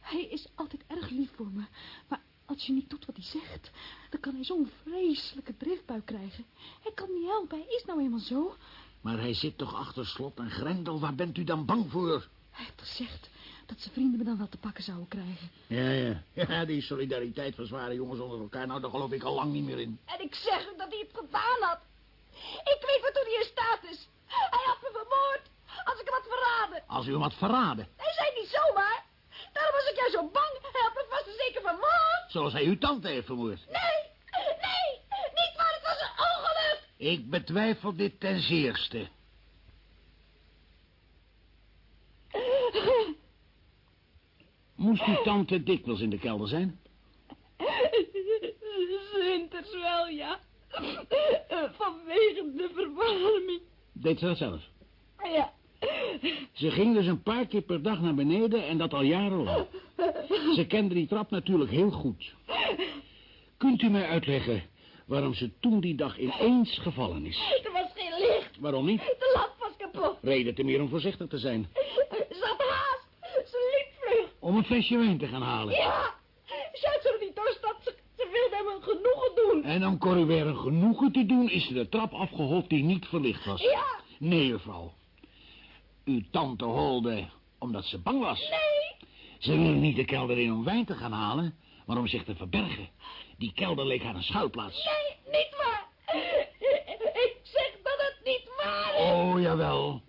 Hij is altijd erg lief voor me. Maar als je niet doet wat hij zegt, dan kan hij zo'n vreselijke driftbui krijgen. Hij kan niet helpen, hij is nou eenmaal zo. maar hij zit toch achter slot en grendel. Waar bent u dan bang voor? Hij heeft gezegd dat zijn vrienden me dan wel te pakken zouden krijgen. Ja, ja. Ja, die solidariteit van zware jongens onder elkaar. Nou, daar geloof ik al lang niet meer in. En ik zeg u dat hij het gedaan had. Ik weet waartoe hij in staat is. Hij had me vermoord als ik hem had verraden. Als u hem had verraden. Hij zei niet zomaar. Daarom was ik juist zo bang. Hij had me vast zeker vermoord. Zoals hij uw tante heeft vermoord. Nee, nee, niet waar. Het was een ongeluk. Ik betwijfel dit ten zeerste. Moest uw tante dikwijls in de kelder zijn? Winters wel, ja. Vanwege de verwarming. Deed ze dat zelf? Ja. Ze ging dus een paar keer per dag naar beneden en dat al jarenlang. Ze kende die trap natuurlijk heel goed. Kunt u mij uitleggen waarom ze toen die dag ineens gevallen is? Er was geen licht. Waarom niet? De lamp was kapot. Reden te meer om voorzichtig te zijn. Ze had haast. Ze liep vlug. Om een flesje wijn te gaan halen. Ja. Ze had zo niet doorstapt. Ze, ze wilde hem een genoegen doen. En om Corriver een genoegen te doen, is ze de trap afgehold die niet verlicht was. Ja. Nee, mevrouw. Uw tante holde omdat ze bang was. Nee. Ze wilde niet de kelder in om wijn te gaan halen, maar om zich te verbergen. Die kelder leek haar een schuilplaats. Nee, niet waar. Ik zeg dat het niet waar is. Oh, jawel.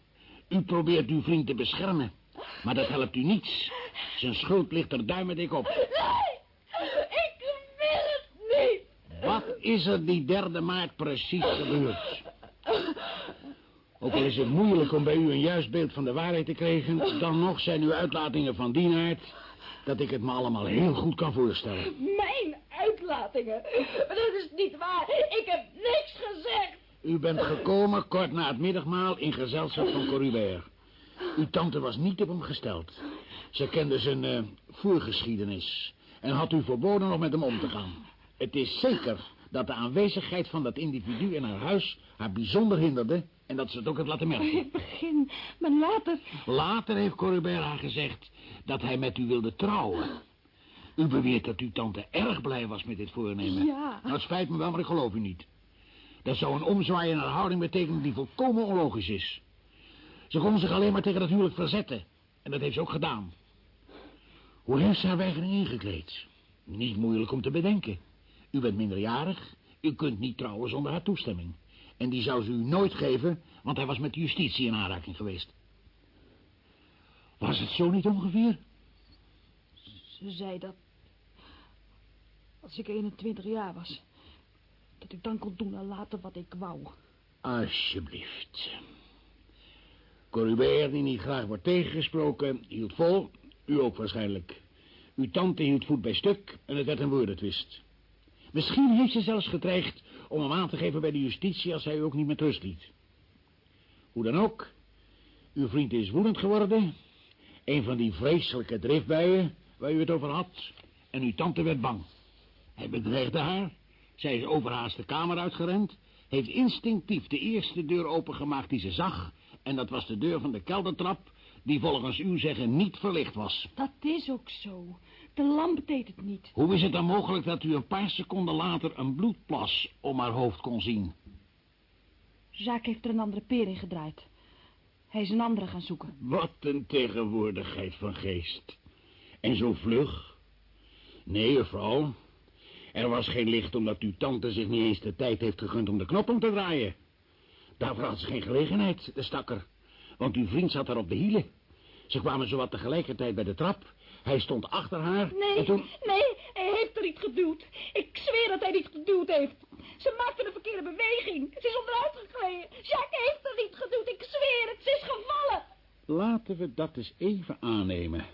U probeert uw vriend te beschermen. Maar dat helpt u niets. Zijn schuld ligt er duimendik op. Nee. Ik wil het niet. Wat is er die derde maart precies gebeurd? Ook al is het moeilijk om bij u een juist beeld van de waarheid te krijgen... dan nog zijn uw uitlatingen van die aard... dat ik het me allemaal heel goed kan voorstellen. Mijn uitlatingen. Maar dat is niet waar. Ik heb niks gezegd. U bent gekomen kort na het middagmaal in gezelschap van Corubert. Uw tante was niet op hem gesteld. Ze kende zijn eh, voorgeschiedenis... en had u verboden om met hem om te gaan. Het is zeker dat de aanwezigheid van dat individu in haar huis... haar bijzonder hinderde en dat ze het ook heeft laten merken. In het begin, maar later... Later heeft Corubert haar gezegd dat hij met u wilde trouwen. U beweert dat uw tante erg blij was met dit voornemen. Ja. Nou, het spijt me wel, maar ik geloof u niet. Dat zou een omzwaai in haar houding betekenen die volkomen onlogisch is. Ze kon zich alleen maar tegen dat huwelijk verzetten. En dat heeft ze ook gedaan. Hoe heeft ze haar weigering ingekleed? Niet moeilijk om te bedenken. U bent minderjarig. U kunt niet trouwen zonder haar toestemming. En die zou ze u nooit geven, want hij was met de justitie in aanraking geweest. Was het zo niet ongeveer? Ze zei dat... Als ik 21 jaar was... dat ik dan kon doen en laten wat ik wou. Alsjeblieft. Corubert, die niet graag wordt tegengesproken, hield vol. U ook waarschijnlijk. Uw tante hield voet bij stuk en het werd een woordentwist. Misschien heeft ze zelfs gedreigd om hem aan te geven bij de justitie als hij u ook niet met rust liet. Hoe dan ook, uw vriend is woedend geworden. Een van die vreselijke driftbuien waar u het over had. En uw tante werd bang. Hij bedreigde haar. Zij is overhaast de kamer uitgerend. Heeft instinctief de eerste deur opengemaakt die ze zag. En dat was de deur van de keldertrap... die volgens u zeggen niet verlicht was. Dat is ook zo. De lamp deed het niet. Hoe is het dan mogelijk dat u een paar seconden later... een bloedplas om haar hoofd kon zien? Jacques heeft er een andere peer in gedraaid. Hij is een andere gaan zoeken. Wat een tegenwoordigheid van geest. En zo vlug. Nee, juffrouw. Er was geen licht omdat uw tante zich niet eens de tijd heeft gegund om de knop om te draaien. Daarvoor had ze geen gelegenheid, de stakker. Want uw vriend zat daar op de hielen. Ze kwamen zowat tegelijkertijd bij de trap. Hij stond achter haar. Nee, toen... nee, hij heeft er niet geduwd. Ik zweer dat hij niet geduwd heeft. Ze maakte een verkeerde beweging. Ze is onderuit gegleden. Jacques heeft er niet geduwd. Ik zweer het, ze is gevallen. Laten we dat eens even aannemen.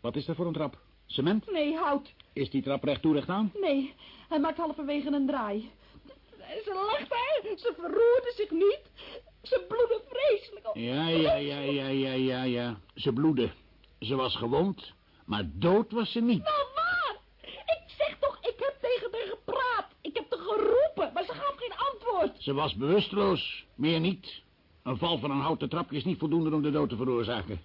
Wat is er voor een trap? Cement? Nee, hout. Is die trap recht toe recht aan? Nee, hij maakt halverwege een draai. Ze lacht daar, ze verroerde zich niet. Ze bloedde vreselijk. Ja, ja, ja, ja, ja, ja, ja. Ze bloedde. Ze was gewond, maar dood was ze niet. Nou, waar? Ik zeg toch, ik heb tegen haar gepraat. Ik heb haar geroepen, maar ze gaf geen antwoord. Ze was bewusteloos, meer niet. Een val van een houten trapje is niet voldoende om de dood te veroorzaken.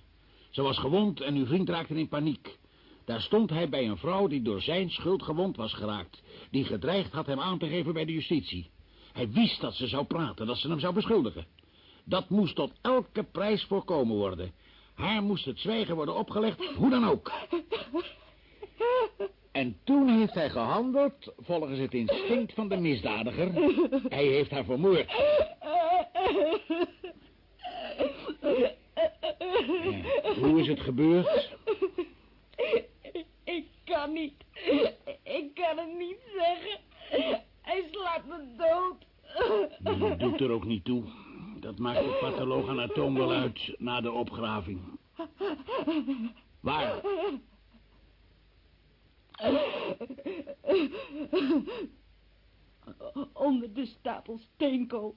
Ze was gewond en uw vriend raakte in paniek. Daar stond hij bij een vrouw die door zijn schuld gewond was geraakt. Die gedreigd had hem aan te geven bij de justitie. Hij wist dat ze zou praten, dat ze hem zou beschuldigen. Dat moest tot elke prijs voorkomen worden. Haar moest het zwijgen worden opgelegd, hoe dan ook. En toen heeft hij gehandeld volgens het instinct van de misdadiger. Hij heeft haar vermoord. Ja, hoe is het gebeurd? Ik kan niet. Ik kan het niet zeggen. Hij slaat me dood. Dat doet er ook niet toe. Dat maakt de patholoog anatoom wel uit na de opgraving. Waar? Onder de stapel steenkool.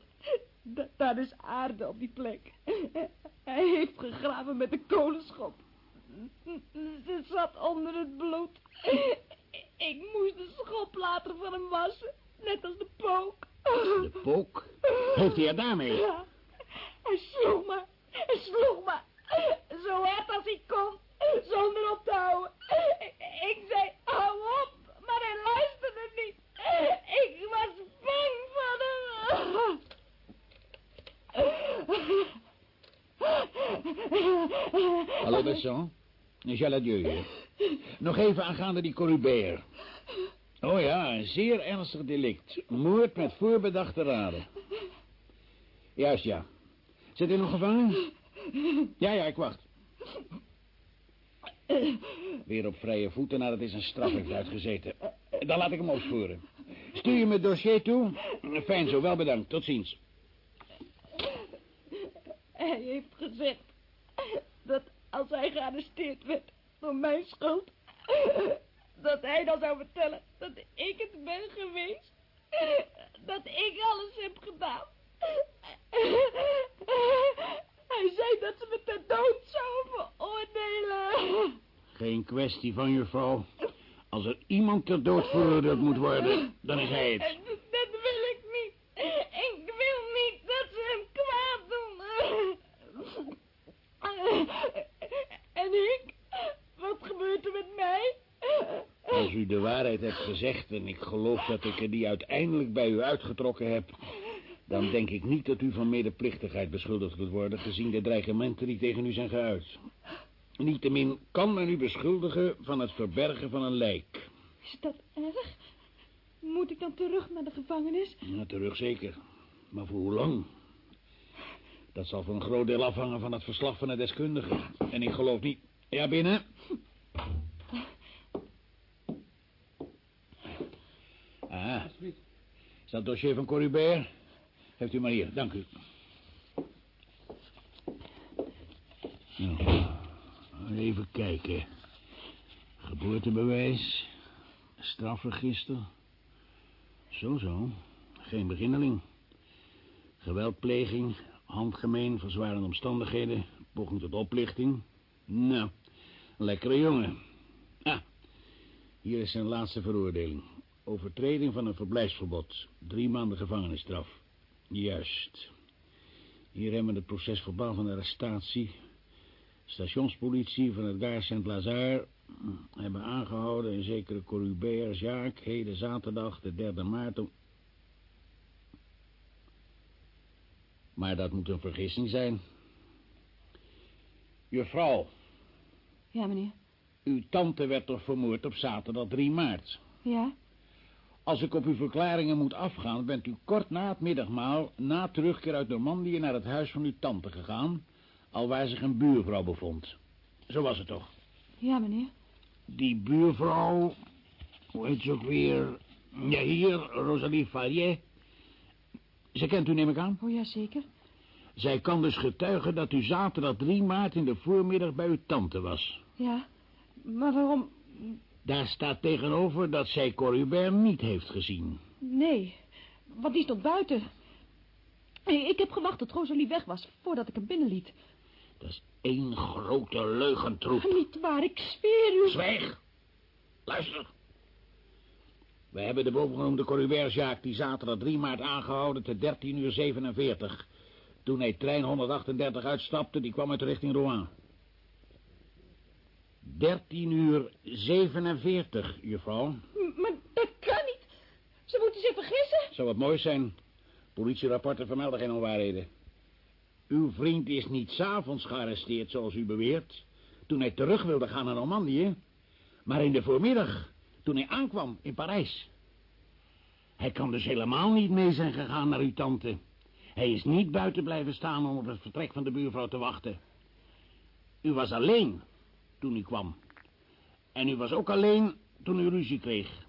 Da- daar is aarde op die plek. Hij heeft gegraven met de kolenschop. Ze zat onder het bloed. Ik moest de schop later van hem wassen. Net als de pook. De pook? Heeft hij er daarmee? Ja, hij sloeg me. Hij sloeg me. Zo hard als hij kon. Zonder op te houden. Ik zei, hou op. Maar hij luisterde niet. Ik was bang van hem. Hallo, Besson. Michel adieu. Nog even aangaande die Corubert. Oh ja, een zeer ernstig delict. Moord met voorbedachte raden. Juist, ja. Zit hij nog gevangen? Ja, ja, ik wacht. Weer op vrije voeten nadat hij zijn straf heeft uitgezeten. Dan laat ik hem opsporen. Stuur je het dossier toe? Fijn zo, wel bedankt. Tot ziens. Hij heeft gezegd dat als hij gearresteerd werd door mijn schuld, dat hij dan zou vertellen dat ik het ben geweest. Dat ik alles heb gedaan. Hij zei dat ze me ter dood zouden veroordelen. Geen kwestie van juffrouw. Als er iemand ter dood veroordeeld moet worden, dan is hij het. Dat dat wil ik niet. Ik wil niet dat ze hem kwaad doen. En ik? Wat gebeurt er met mij? Als u de waarheid hebt gezegd en ik geloof dat ik er die uiteindelijk bij u uitgetrokken heb... dan denk ik niet dat u van medeplichtigheid beschuldigd kunt worden... gezien de dreigementen die tegen u zijn geuit. Niettemin kan men u beschuldigen van het verbergen van een lijk. Is dat erg? Moet ik dan terug naar de gevangenis? Ja, terug zeker. Maar voor hoe lang? Dat zal voor een groot deel afhangen van het verslag van de deskundige. En ik geloof niet... Ja, binnen. Ah, is dat dossier van Corubert? Heeft u maar hier, dank u. Nou, even kijken. Geboortebewijs, strafregister. Zo, zo. Geen beginneling. Geweldpleging, handgemeen, verzwarende omstandigheden, poging tot oplichting. Nou, lekkere jongen. Ah, hier is zijn laatste veroordeling. Overtreding van een verblijfsverbod. Drie maanden gevangenisstraf. Juist. Hier hebben we het proces verbaal van de arrestatie. Stationspolitie van het Gare Saint-Lazare hebben aangehouden een zekere Corubert Jacques... heden zaterdag, de 3 maart... om- Maar dat moet een vergissing zijn. Juffrouw, Ja, meneer. uw tante werd toch vermoord op zaterdag 3 maart? Ja? Als ik op uw verklaringen moet afgaan, bent u kort na het middagmaal... na terugkeer uit Normandië naar het huis van uw tante gegaan... alwaar zich een buurvrouw bevond. Zo was het toch? Ja, meneer. Die buurvrouw... hoe heet ze ook weer... ja, hier, Rosalie Farrier... Ze kent u, neem ik aan? Oh ja, zeker. Zij kan dus getuigen dat u zaterdag 3 maart in de voormiddag bij uw tante was. Ja, maar waarom... Daar staat tegenover dat zij Corubert niet heeft gezien. Nee, want die stond buiten. Ik heb gewacht tot Rosalie weg was, voordat ik hem binnenliet. Dat is één grote leugentroep. Niet waar, ik zweer u. Zwijg! Luister. We hebben de bovengenoemde Corubert-Jaak die zaterdag 3 maart aangehouden te 13 uur 47. Toen hij trein 138 uitstapte, die kwam uit richting Rouen. 13 uur 47, juffrouw. M- Maar dat kan niet. Ze moeten zich vergissen. Zou wat mooi zijn. Politierapporten vermelden geen onwaarheden. Uw vriend is niet s'avonds gearresteerd, zoals u beweert... toen hij terug wilde gaan naar Normandië... maar in de voormiddag, toen hij aankwam in Parijs. Hij kan dus helemaal niet mee zijn gegaan naar uw tante. Hij is niet buiten blijven staan om op het vertrek van de buurvrouw te wachten. U was alleen toen u kwam. En u was ook alleen toen u ruzie kreeg.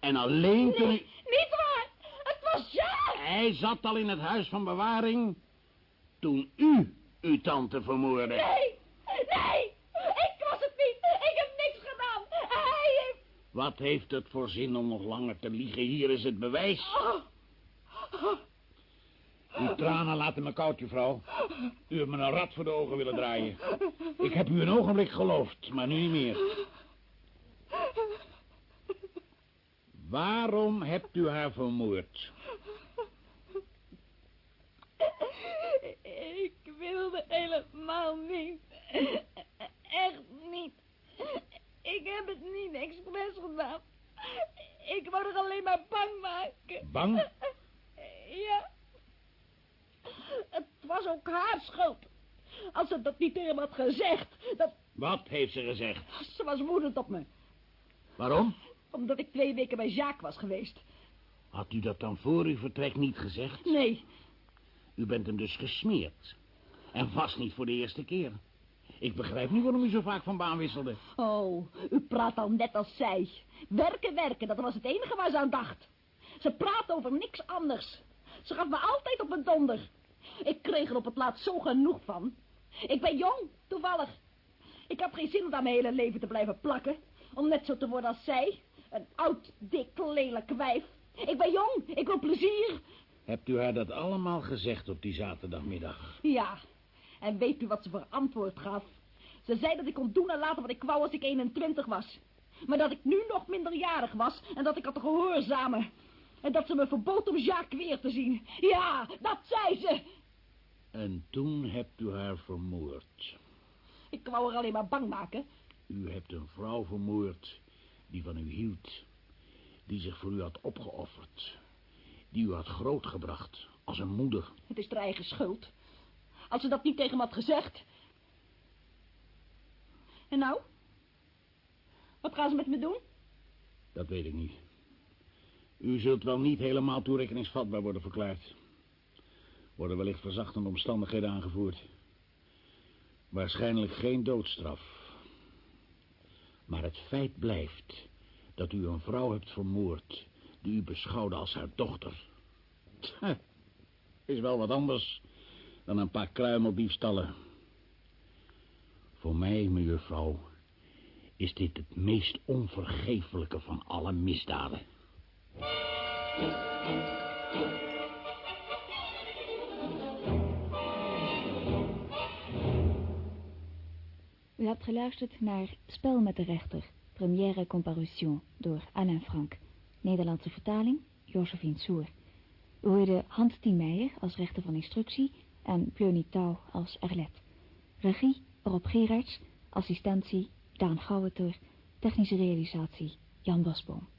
En alleen toen u... Niet waar. Het was Jacques. Hij zat al in het huis van bewaring toen u uw tante vermoordde. Nee, nee. Ik was het niet. Ik heb niks gedaan. Hij heeft... Wat heeft het voor zin om nog langer te liegen? Hier is het bewijs. Oh, Uw tranen laten me koud, juffrouw. U hebt me een rat voor de ogen willen draaien. Ik heb u een ogenblik geloofd, maar nu niet meer. Waarom hebt u haar vermoord? Ik wilde helemaal niet. Echt niet. Ik heb het niet expres gedaan. Ik wou er alleen maar bang maken. Bang? Ja. Het was ook haar schuld. Als ze dat niet tegen had gezegd. Dat... Wat heeft ze gezegd? Ze was woedend op me. Waarom? Omdat ik twee weken bij Jacques was geweest. Had u dat dan voor uw vertrek niet gezegd? Nee, U bent hem dus gesmeerd. En vast niet voor de eerste keer. Ik begrijp niet waarom u zo vaak van baan wisselde. Oh, u praat al net als zij. Werken, werken, dat was het enige waar ze aan dacht. Ze praat over niks anders. Ze gaf me altijd op een donder. Ik kreeg er op het laatst zo genoeg van. Ik ben jong, toevallig. Ik heb geen zin om daar mijn hele leven te blijven plakken. Om net zo te worden als zij. Een oud, dik, lelijk wijf. Ik ben jong, ik wil plezier. Hebt u haar dat allemaal gezegd op die zaterdagmiddag? Ja, en weet u wat ze voor antwoord gaf? Ze zei dat ik kon doen en laten wat ik wou als ik 21 was. Maar dat ik nu nog minderjarig was en dat ik had te gehoorzamen. En dat ze me verbood om Jacques weer te zien. Ja, dat zei ze. En toen hebt u haar vermoord. Ik wou haar alleen maar bang maken. U hebt een vrouw vermoord die van u hield. Die zich voor u had opgeofferd. Die u had grootgebracht als een moeder. Het is haar eigen schuld. Als ze dat niet tegen me had gezegd. En nou? Wat gaan ze met me doen? Dat weet ik niet. U zult wel niet helemaal toerekeningsvatbaar worden verklaard. Worden wellicht verzachtende omstandigheden aangevoerd. Waarschijnlijk geen doodstraf. Maar het feit blijft dat u een vrouw hebt vermoord... die u beschouwde als haar dochter. Tja, is wel wat anders dan een paar kruimeldiefstallen. Voor mij, mevrouw, is dit het meest onvergeeflijke van alle misdaden. U hebt geluisterd naar Spel met de rechter, première comparution door Alain Frank. Nederlandse vertaling, Josephine Soer. U hoorde Hans Tiemeijer als rechter van instructie en Björnie Touw als Erlet. Regie, Rob Gerards, assistentie, Daan Gouweter, technische realisatie, Jan Wasboom.